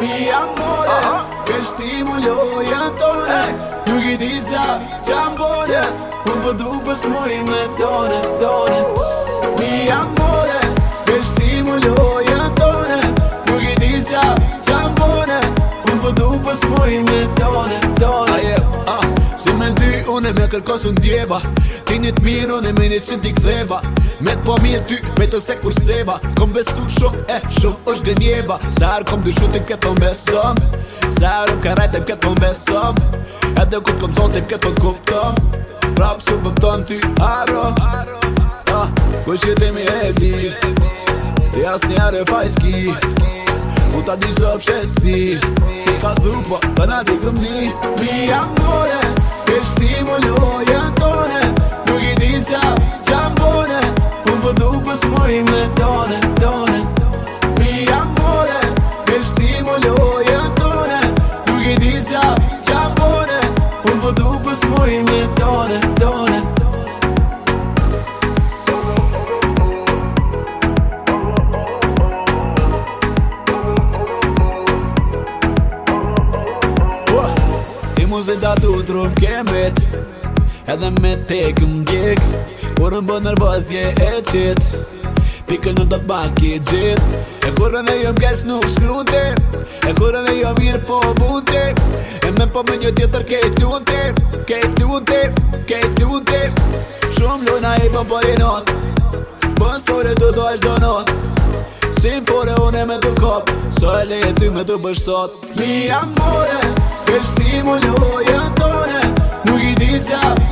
Mi amore, kështi më loja tone Nuk i di qa, qa më bolje Për përdu po pës mëj me tone, tone unë me kërkosu ndjeva Ti një të mirë unë me një qënë t'i këtheva Me t'po mirë ty, me të se kur seva Kom besu shumë, e eh, shumë është gënjeva Sarë kom dy shutim këtë ton besëm Sarë më karajtem këtë ton besëm Edhe ku t'kom zonëtim këtë ton kuptëm su më tëm ty aron ah, Ku shkëtimi e di Ti asë një are fajski U ta di shdo fshetësi Si ka zupo, të nga di këm di Mi jam qabone Un po du pës muj me tone, tone Se da du trup kemet Edhe me tek mdjek Kur në bë nërvaz je e qit Pikën në të të baki gjit E kurën e jëm kes nuk shkrunte E kurën e jëm mirë po bunte Men po me një tjetër ke du në te Ke du në te, ke du në te Shumë luna i po më pojë not Po në story du do do not Si më fore une me du kop So e le ty me du bështot Mi amore, kështi mu ljojën tone Nuk i ditë qa,